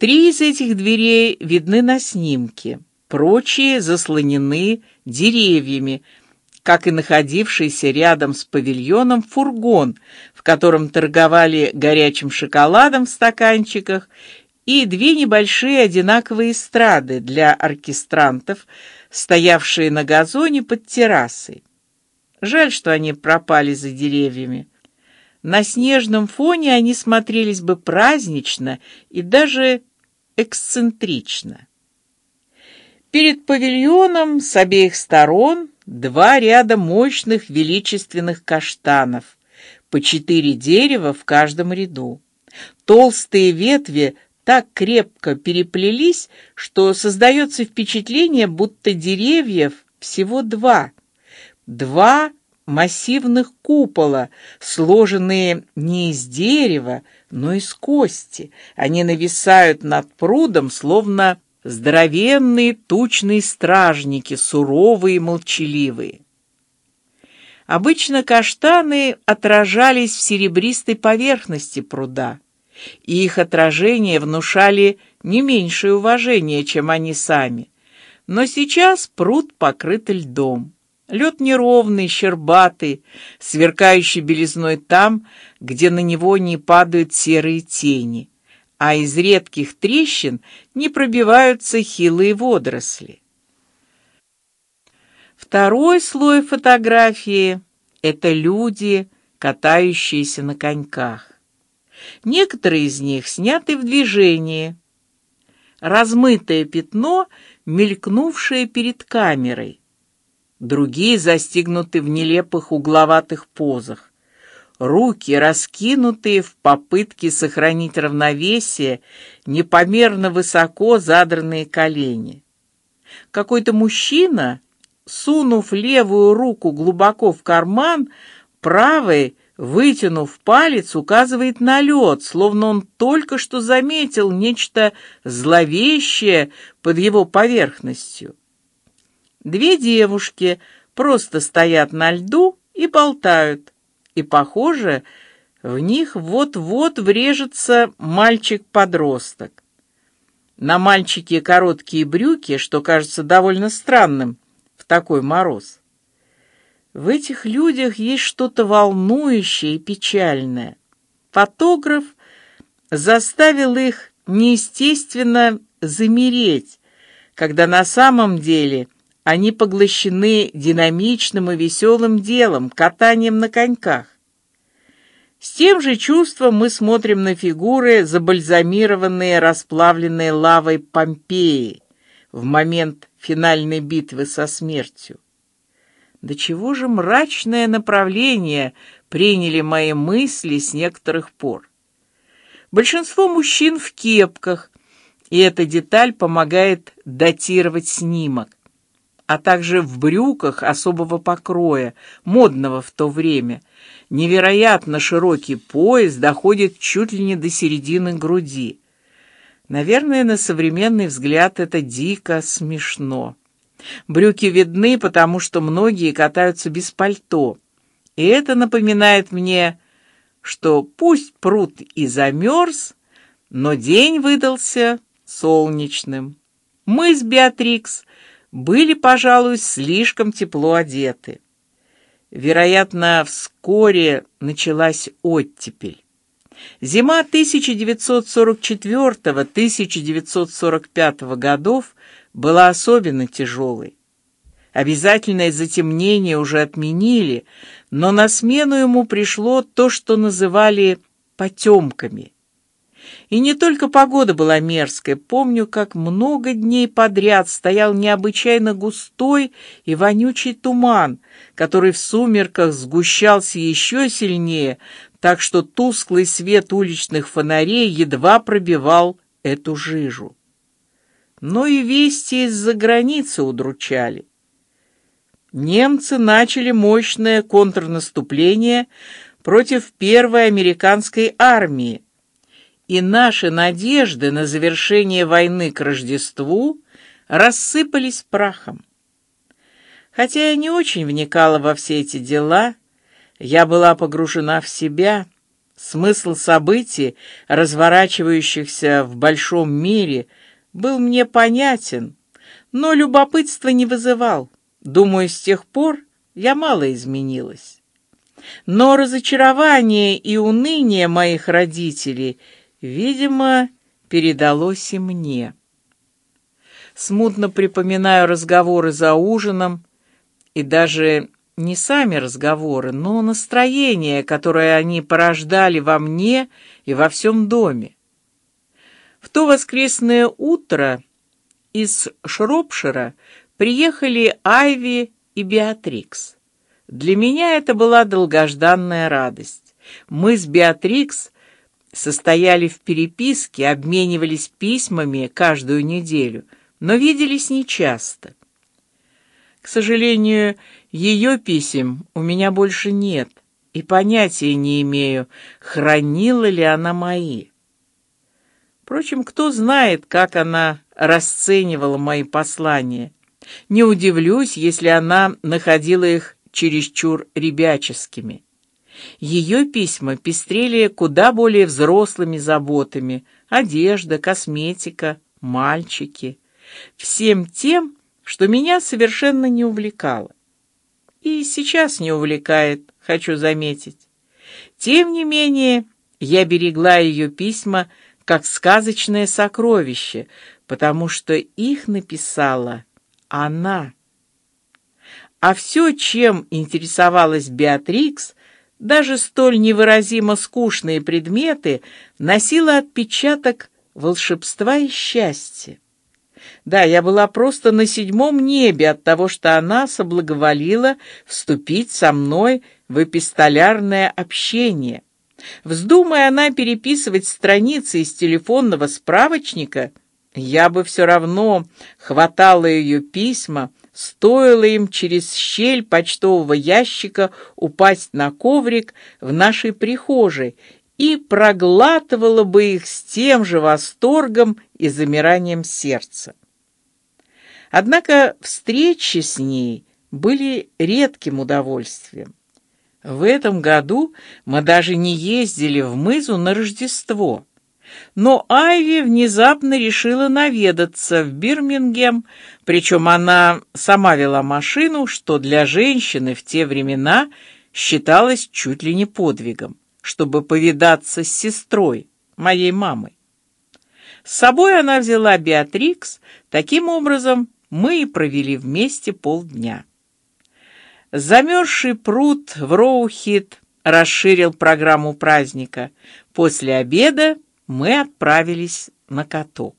Три из этих дверей видны на снимке, прочие заслонены деревьями, как и находившийся рядом с павильоном фургон, в котором торговали горячим шоколадом в стаканчиках, и две небольшие одинаковые эстрады для оркестрантов, стоявшие на газоне под террасой. Жаль, что они пропали за деревьями. На снежном фоне они смотрелись бы празднично и даже эксцентрично. Перед павильоном с обеих сторон два ряда мощных величественных каштанов, по четыре дерева в каждом ряду. Толстые ветви так крепко переплелись, что создается впечатление, будто деревьев всего два. Два массивных купола, сложенные не из дерева, но из кости. Они нависают над прудом, словно здоровенные тучные стражники, суровые и молчаливые. Обычно каштаны отражались в серебристой поверхности пруда, и их отражения внушали не меньшее уважение, чем они сами. Но сейчас пруд покрыт льдом. Лед неровный, щербатый, сверкающий белизной там, где на него не падают серые тени, а из редких трещин не пробиваются хилые водоросли. Второй слой фотографии – это люди, катающиеся на коньках. Некоторые из них сняты в движении. Размытое пятно, мелькнувшее перед камерой другие застигнуты в нелепых угловатых позах. Руки раскинутые в попытке сохранить равновесие, непомерно высоко задранные колени. Какой-то мужчина, сунув левую руку глубоко в карман, правой вытянув палец, указывает на лед, словно он только что заметил нечто зловещее под его поверхностью. Две девушки просто стоят на льду и болтают, и похоже, в них вот-вот врежется мальчик-подросток. На мальчике короткие брюки, что кажется довольно странным в такой мороз. В этих людях есть что-то волнующее и печальное. Фотограф заставил их неестественно замереть, когда на самом деле они поглощены динамичным и веселым делом, катанием на коньках. С тем же чувством мы смотрим на фигуры, забальзамированные расплавленной лавой Помпеи в момент финальной битвы со смертью. До чего же мрачное направление приняли мои мысли с некоторых пор. Большинство мужчин в кепках, и эта деталь помогает датировать снимок а также в брюках особого покроя, модного в то время. Невероятно широкий пояс доходит чуть ли не до середины груди. Наверное, на современный взгляд это дико смешно. Брюки видны, потому что многие катаются без пальто, и это напоминает мне, что пусть пруд и замерз, но день выдался солнечным. Мы с Беатрикс были, пожалуй, слишком тепло одеты. Вероятно, вскоре началась оттепель. Зима 1944-1945 годов была особенно тяжелой. Обязательное затемнение уже отменили, но на смену ему пришло то, что называли потемками. И не только погода была мерзкая. Помню, как много дней подряд стоял необычайно густой и вонючий туман, который в сумерках сгущался еще сильнее, так что тусклый свет уличных фонарей едва пробивал эту жижу. Но и вести из-за границы удручали. Немцы начали мощное контрнаступление против первой американской армии и наши надежды на завершение войны к Рождеству рассыпались прахом. Хотя я не очень вникала во все эти дела, я была погружена в себя, Смысл событий, разворачивающихся в большом мире, был мне понятен, но любопытство не вызывал. Думаю, с тех пор я мало изменилась. Но разочарование и уныние моих родителей, видимо, передалось и мне. Смутно припоминаю разговоры за ужином и даже не сами разговоры, но настроение, которое они порождали во мне и во всем доме. В то воскресное утро из Шропшира приехали Айви и Беатрикс. Для меня это была долгожданная радость. Мы с Беатрикс состояли в переписке, обменивались письмами каждую неделю, но виделись нечасто. К сожалению, ее писем у меня больше нет, и понятия не имею, хранила ли она мои. Впрочем, кто знает, как она расценивала мои послания. Не удивлюсь, если она находила их чересчур ребяческими. Ее письма пестрели куда более взрослыми заботами: одежда, косметика, мальчики, всем тем, что меня совершенно не увлекало. И сейчас не увлекает, хочу заметить. Тем не менее, я берегла ее письма как сказочное сокровище, потому что их написала она. А все, чем интересовалась Беатрикс, даже столь невыразимо скучные предметы, носило отпечаток волшебства и счастья. Да, я была просто на седьмом небе от того, что она соблаговолила вступить со мной в эпистолярное общение. Вздумая она переписывать страницы из телефонного справочника, я бы все равно хватала ее письма, стоило им через щель почтового ящика упасть на коврик в нашей прихожей и проглатывала бы их с тем же восторгом и замиранием сердца. Однако встречи с ней были редким удовольствием. В этом году мы даже не ездили в Мызу на Рождество. Но Айви внезапно решила наведаться в Бирмингем, причем она сама вела машину, что для женщины в те времена считалось чуть ли не подвигом, чтобы повидаться с сестрой, моей мамой. С собой она взяла Беатрикс, таким образом мы и провели вместе полдня. Замерзший пруд в Роухит расширил программу праздника. После обеда мы отправились на каток.